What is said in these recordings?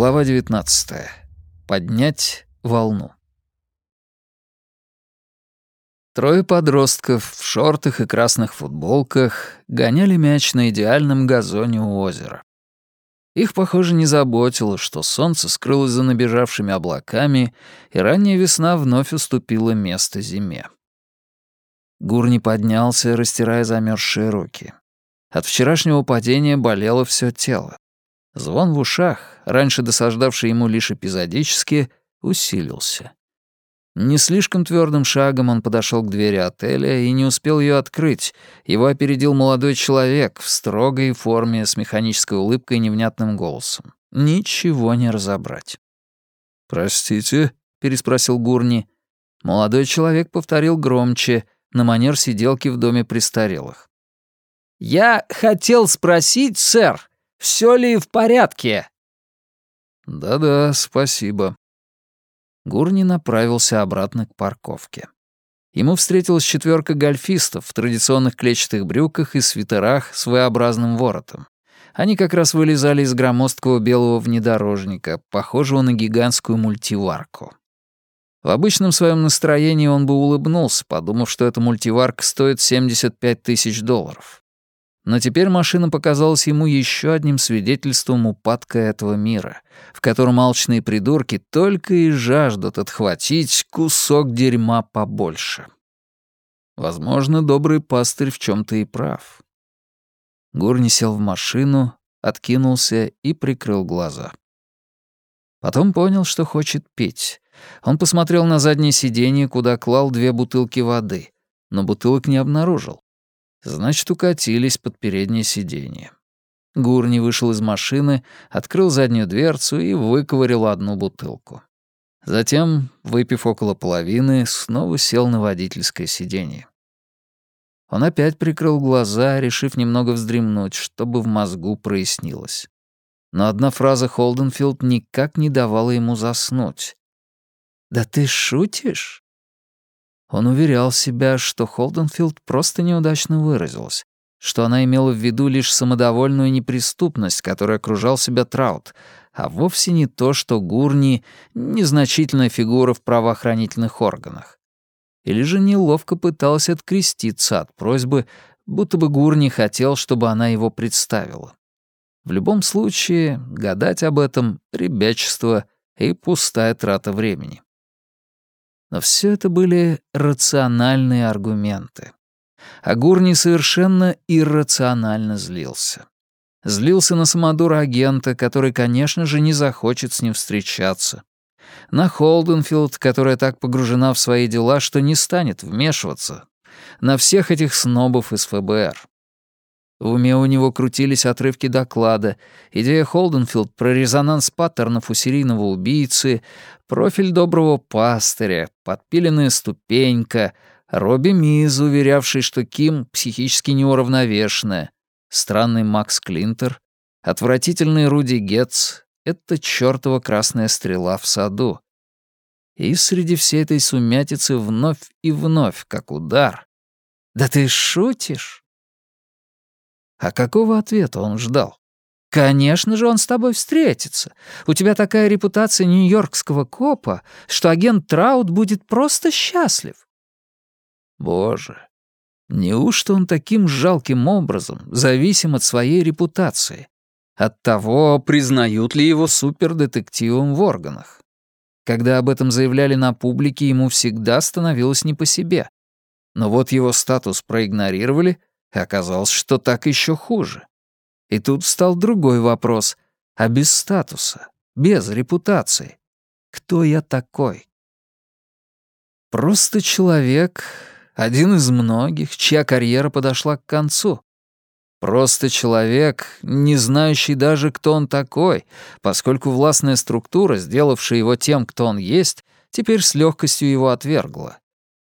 Глава 19. Поднять волну. Трое подростков в шортах и красных футболках гоняли мяч на идеальном газоне у озера. Их, похоже, не заботило, что солнце скрылось за набежавшими облаками, и ранняя весна вновь уступила место зиме. Гурни поднялся, растирая замерзшие руки. От вчерашнего падения болело все тело. Звон в ушах, раньше досаждавший ему лишь эпизодически, усилился. Не слишком твердым шагом он подошел к двери отеля и не успел ее открыть. Его опередил молодой человек в строгой форме с механической улыбкой и невнятным голосом. Ничего не разобрать. «Простите?» — переспросил Гурни. Молодой человек повторил громче, на манер сиделки в доме престарелых. «Я хотел спросить, сэр, все ли в порядке?» «Да-да, спасибо». Гурни направился обратно к парковке. Ему встретилась четверка гольфистов в традиционных клетчатых брюках и свитерах с V-образным воротом. Они как раз вылезали из громоздкого белого внедорожника, похожего на гигантскую мультиварку. В обычном своем настроении он бы улыбнулся, подумав, что эта мультиварка стоит 75 тысяч долларов. Но теперь машина показалась ему еще одним свидетельством упадка этого мира, в котором алчные придурки только и жаждут отхватить кусок дерьма побольше. Возможно, добрый пастырь в чем то и прав. Гурни сел в машину, откинулся и прикрыл глаза. Потом понял, что хочет пить. Он посмотрел на заднее сиденье, куда клал две бутылки воды, но бутылок не обнаружил. Значит, укатились под переднее сиденье. Гурни вышел из машины, открыл заднюю дверцу и выковырил одну бутылку. Затем, выпив около половины, снова сел на водительское сиденье. Он опять прикрыл глаза, решив немного вздремнуть, чтобы в мозгу прояснилось. Но одна фраза Холденфилд никак не давала ему заснуть. «Да ты шутишь?» Он уверял себя, что Холденфилд просто неудачно выразилась, что она имела в виду лишь самодовольную неприступность, которой окружал себя Траут, а вовсе не то, что Гурни — незначительная фигура в правоохранительных органах. Или же неловко пыталась откреститься от просьбы, будто бы Гурни хотел, чтобы она его представила. В любом случае, гадать об этом — ребячество и пустая трата времени. Но все это были рациональные аргументы. А Гурни совершенно иррационально злился. Злился на самодура агента, который, конечно же, не захочет с ним встречаться. На Холденфилд, которая так погружена в свои дела, что не станет вмешиваться. На всех этих снобов из ФБР. В уме у него крутились отрывки доклада, идея Холденфилд про резонанс паттернов у серийного убийцы, профиль доброго пастыря, подпиленная ступенька, Робби Миз, уверявший, что Ким психически неуравновешенная, странный Макс Клинтер, отвратительный Руди Гетц — это чёртова красная стрела в саду. И среди всей этой сумятицы вновь и вновь, как удар. «Да ты шутишь?» А какого ответа он ждал? «Конечно же он с тобой встретится. У тебя такая репутация нью-йоркского копа, что агент Траут будет просто счастлив». Боже, неужто он таким жалким образом зависим от своей репутации? От того, признают ли его супердетективом в органах? Когда об этом заявляли на публике, ему всегда становилось не по себе. Но вот его статус проигнорировали — оказалось, что так еще хуже. И тут встал другой вопрос. А без статуса, без репутации? Кто я такой? Просто человек, один из многих, чья карьера подошла к концу. Просто человек, не знающий даже, кто он такой, поскольку властная структура, сделавшая его тем, кто он есть, теперь с легкостью его отвергла.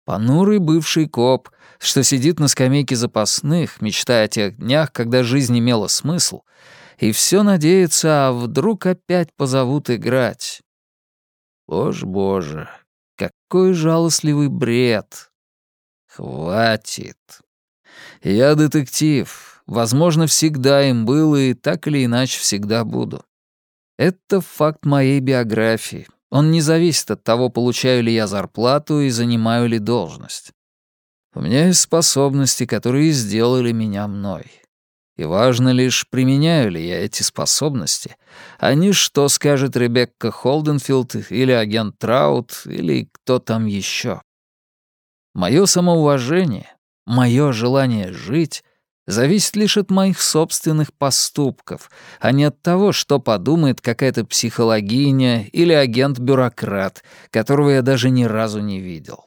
Понурый бывший коп, что сидит на скамейке запасных, мечтая о тех днях, когда жизнь имела смысл, и все надеется, а вдруг опять позовут играть. Боже, боже, какой жалостливый бред. Хватит. Я детектив. Возможно, всегда им был и так или иначе всегда буду. Это факт моей биографии. Он не зависит от того, получаю ли я зарплату и занимаю ли должность. У меня есть способности, которые сделали меня мной. И важно лишь, применяю ли я эти способности, а не что скажет Ребекка Холденфилд или агент Траут или кто там еще. Мое самоуважение, мое желание жить зависит лишь от моих собственных поступков, а не от того, что подумает какая-то психологиня или агент-бюрократ, которого я даже ни разу не видел.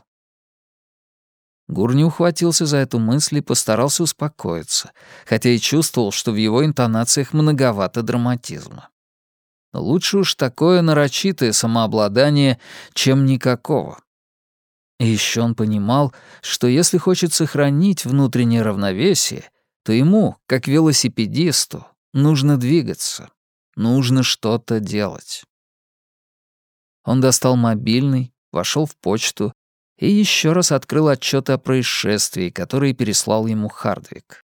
Гурни ухватился за эту мысль и постарался успокоиться, хотя и чувствовал, что в его интонациях многовато драматизма. лучше уж такое нарочитое самообладание, чем никакого. И еще он понимал, что если хочет сохранить внутреннее равновесие, то ему, как велосипедисту, нужно двигаться, нужно что-то делать. Он достал мобильный, вошел в почту и еще раз открыл отчеты о происшествии, которые переслал ему Хардвик.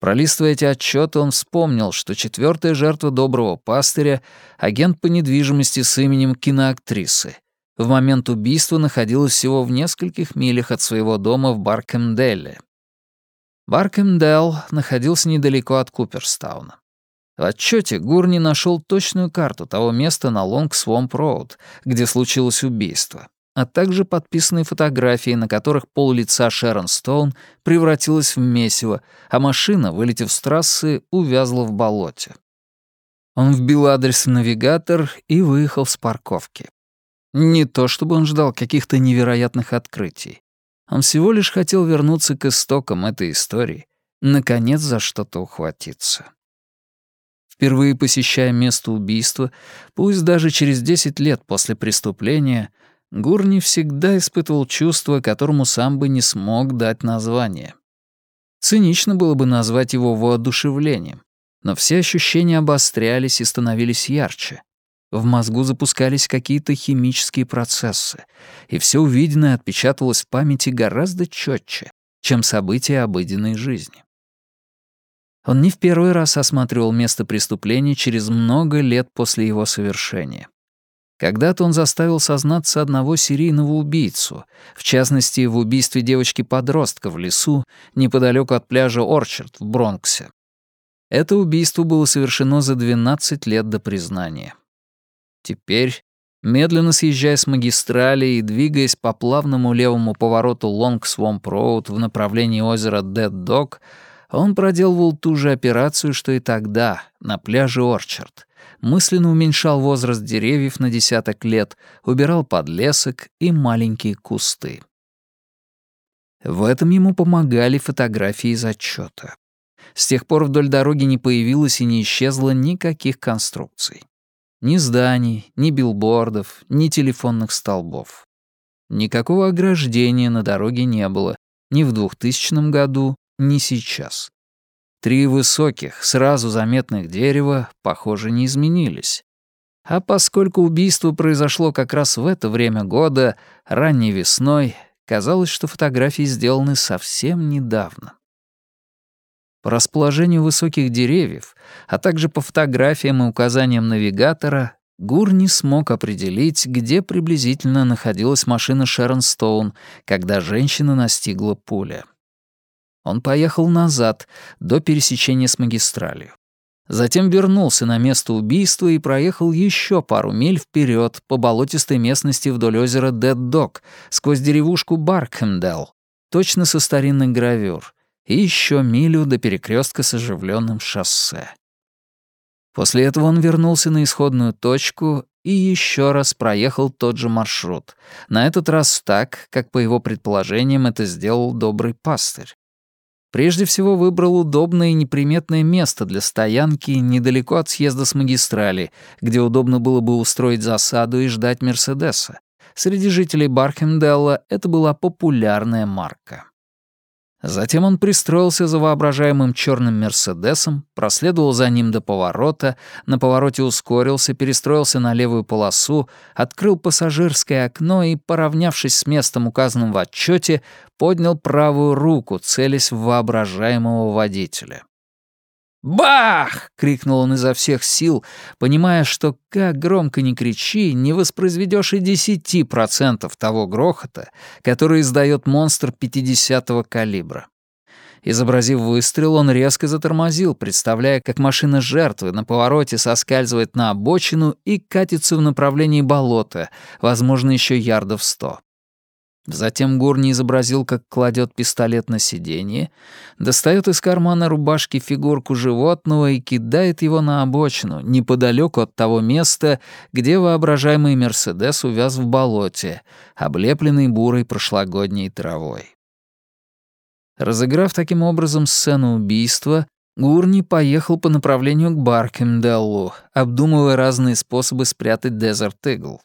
Пролистывая эти отчеты, он вспомнил, что четвертая жертва доброго пастыря — агент по недвижимости с именем киноактрисы. В момент убийства находилась всего в нескольких милях от своего дома в Баркемделле, Баркемдел находился недалеко от Куперстауна. В отчете Гурни нашел точную карту того места на Лонг-Свомп-Роуд, где случилось убийство, а также подписанные фотографии, на которых пол лица Шерон Стоун превратилось в месиво, а машина, вылетев с трассы, увязла в болоте. Он вбил адрес в навигатор и выехал с парковки. Не то чтобы он ждал каких-то невероятных открытий. Он всего лишь хотел вернуться к истокам этой истории, наконец за что-то ухватиться. Впервые посещая место убийства, пусть даже через 10 лет после преступления, Гурни всегда испытывал чувство, которому сам бы не смог дать название. Цинично было бы назвать его воодушевлением, но все ощущения обострялись и становились ярче. В мозгу запускались какие-то химические процессы, и все увиденное отпечатывалось в памяти гораздо четче, чем события обыденной жизни. Он не в первый раз осматривал место преступления через много лет после его совершения. Когда-то он заставил сознаться одного серийного убийцу, в частности, в убийстве девочки-подростка в лесу неподалеку от пляжа Орчард в Бронксе. Это убийство было совершено за 12 лет до признания. Теперь, медленно съезжая с магистрали и двигаясь по плавному левому повороту Лонг Свомп Роуд в направлении озера Дед Дог, он проделывал ту же операцию, что и тогда, на пляже Орчард. Мысленно уменьшал возраст деревьев на десяток лет, убирал подлесок и маленькие кусты. В этом ему помогали фотографии из отчета. С тех пор вдоль дороги не появилось и не исчезло никаких конструкций. Ни зданий, ни билбордов, ни телефонных столбов. Никакого ограждения на дороге не было ни в 2000 году, ни сейчас. Три высоких, сразу заметных дерева, похоже, не изменились. А поскольку убийство произошло как раз в это время года, ранней весной, казалось, что фотографии сделаны совсем недавно. По расположению высоких деревьев, а также по фотографиям и указаниям навигатора, Гур не смог определить, где приблизительно находилась машина Шерон Стоун, когда женщина настигла пуля. Он поехал назад, до пересечения с магистралью. Затем вернулся на место убийства и проехал еще пару миль вперед по болотистой местности вдоль озера Дед-Док, сквозь деревушку Баркхендел, точно со старинных гравюр, и еще милю до перекрестка с оживленным шоссе. После этого он вернулся на исходную точку и еще раз проехал тот же маршрут, на этот раз так, как по его предположениям это сделал добрый пастырь. Прежде всего выбрал удобное и неприметное место для стоянки недалеко от съезда с магистрали, где удобно было бы устроить засаду и ждать Мерседеса. Среди жителей Бархенделла это была популярная марка. Затем он пристроился за воображаемым черным «Мерседесом», проследовал за ним до поворота, на повороте ускорился, перестроился на левую полосу, открыл пассажирское окно и, поравнявшись с местом, указанным в отчете, поднял правую руку, целясь в воображаемого водителя. «Бах!» — крикнул он изо всех сил, понимая, что как громко ни кричи, не воспроизведешь и десяти процентов того грохота, который издает монстр 50-го калибра. Изобразив выстрел, он резко затормозил, представляя, как машина жертвы на повороте соскальзывает на обочину и катится в направлении болота, возможно, еще ярдов сто. Затем Гурни изобразил, как кладет пистолет на сиденье, достает из кармана рубашки фигурку животного и кидает его на обочину, неподалеку от того места, где воображаемый «Мерседес» увяз в болоте, облепленный бурой прошлогодней травой. Разыграв таким образом сцену убийства, Гурни поехал по направлению к Баркемделлу, обдумывая разные способы спрятать Дезерт Игл.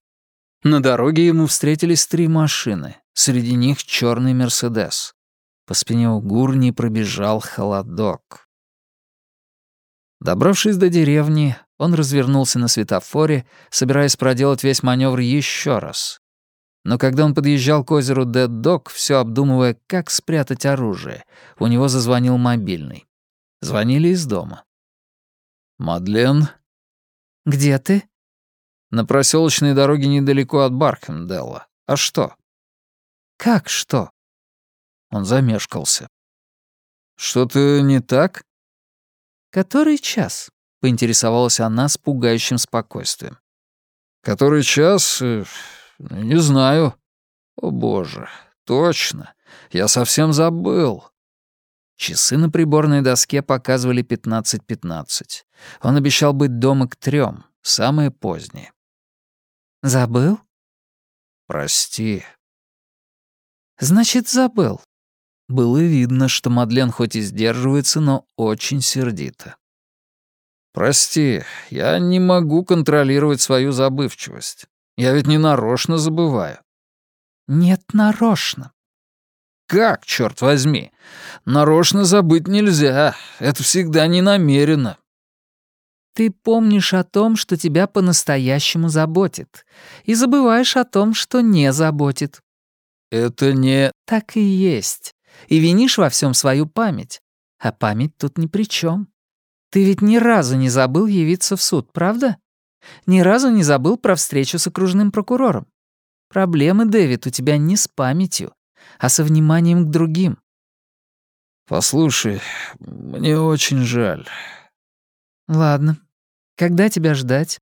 На дороге ему встретились три машины, среди них черный Мерседес. По спине у Гурни пробежал холодок. Добравшись до деревни, он развернулся на светофоре, собираясь проделать весь маневр еще раз. Но когда он подъезжал к озеру Дэд-Док, все обдумывая, как спрятать оружие, у него зазвонил мобильный. Звонили из дома. «Мадлен?» «Где ты?» «На проселочной дороге недалеко от Бархенделла. А что?» «Как что?» Он замешкался. «Что-то не так?» «Который час?» — поинтересовалась она с пугающим спокойствием. «Который час? Э, «Не знаю». «О, боже, точно. Я совсем забыл». Часы на приборной доске показывали 15.15. Он обещал быть дома к трем, самое позднее. «Забыл?» «Прости». «Значит, забыл». Было видно, что Мадлен хоть и сдерживается, но очень сердита. «Прости, я не могу контролировать свою забывчивость. Я ведь не нарочно забываю». «Нет, нарочно». «Как, черт возьми? Нарочно забыть нельзя. Это всегда не намеренно». «Ты помнишь о том, что тебя по-настоящему заботит, и забываешь о том, что не заботит». «Это не...» «Так и есть. И винишь во всем свою память. А память тут ни при чем. Ты ведь ни разу не забыл явиться в суд, правда?» Ни разу не забыл про встречу с окружным прокурором. Проблемы, Дэвид, у тебя не с памятью, а со вниманием к другим. Послушай, мне очень жаль. Ладно. Когда тебя ждать?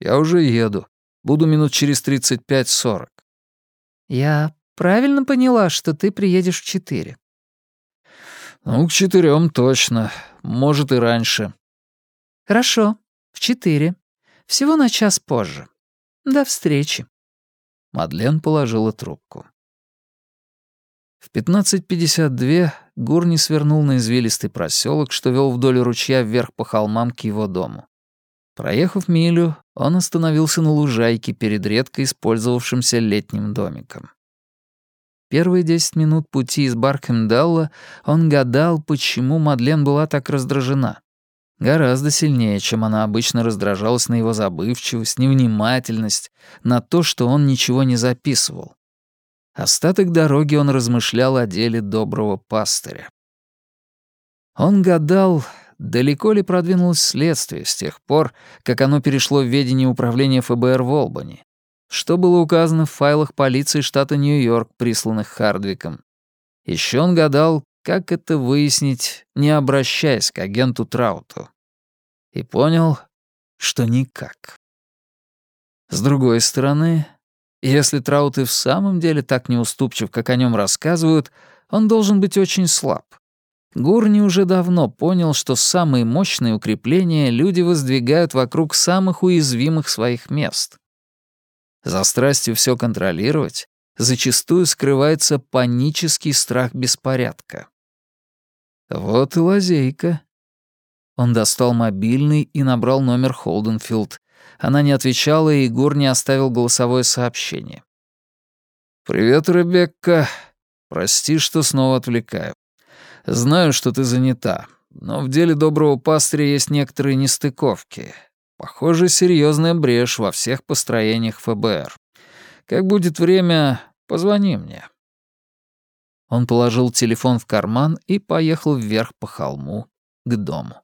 Я уже еду. Буду минут через 35-40. Я правильно поняла, что ты приедешь в четыре? Ну, к четырем точно. Может, и раньше. Хорошо, в четыре. Всего на час позже. До встречи». Мадлен положила трубку. В 15.52 Гурни свернул на извилистый проселок, что вел вдоль ручья вверх по холмам к его дому. Проехав милю, он остановился на лужайке перед редко использовавшимся летним домиком. Первые десять минут пути из Баркхемдалла он гадал, почему Мадлен была так раздражена. Гораздо сильнее, чем она обычно раздражалась на его забывчивость, невнимательность, на то, что он ничего не записывал. Остаток дороги он размышлял о деле доброго пастыря. Он гадал, далеко ли продвинулось следствие с тех пор, как оно перешло в ведение управления ФБР в Олбани, что было указано в файлах полиции штата Нью-Йорк, присланных Хардвиком. Еще он гадал, как это выяснить, не обращаясь к агенту Трауту? И понял, что никак. С другой стороны, если Траут и в самом деле так неуступчив, как о нем рассказывают, он должен быть очень слаб. Гурни уже давно понял, что самые мощные укрепления люди воздвигают вокруг самых уязвимых своих мест. За страстью все контролировать зачастую скрывается панический страх беспорядка. Вот и лазейка. Он достал мобильный и набрал номер Холденфилд. Она не отвечала, и Егор не оставил голосовое сообщение. «Привет, Ребекка. Прости, что снова отвлекаю. Знаю, что ты занята, но в деле доброго пастыря есть некоторые нестыковки. Похоже, серьезная брешь во всех построениях ФБР. Как будет время, позвони мне». Он положил телефон в карман и поехал вверх по холму к дому.